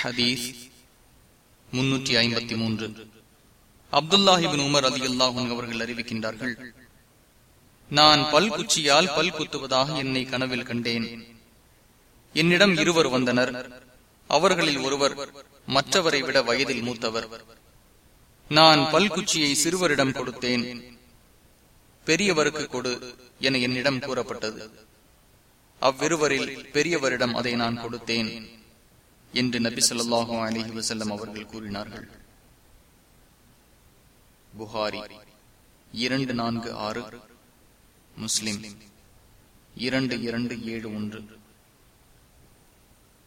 ஹதீஸ் முன்னூற்றி ஐம்பத்தி மூன்று. அப்துல்லாஹிபின் உமர் அலி அல்லாஹூன் அவர்கள் அறிவிக்கின்றார்கள் நான் பல் குச்சியால் பல் குத்துவதாக என்னை கனவில் கண்டேன். என்னிடம் இருவர் வந்தனர். அவர்களில் ஒருவர் மற்றவரை விட வயதில் மூத்தவர். நான் பல் குச்சியை சிறுவரிடம் கொடுத்தேன். பெரியவருக்கு கொடு என என்னிடம் கூறப்பட்டது. அவ்விருவரில் பெரியவரிடம் அதை நான் கொடுத்தேன். என்று நபி சொல்லாஹு அலஹி வசல்லம் அவர்கள் கூறினார்கள். புகாரி இரண்டு நான்கு ஆறு முஸ்லிம் இரண்டு இரண்டு ஏழு ஒன்று.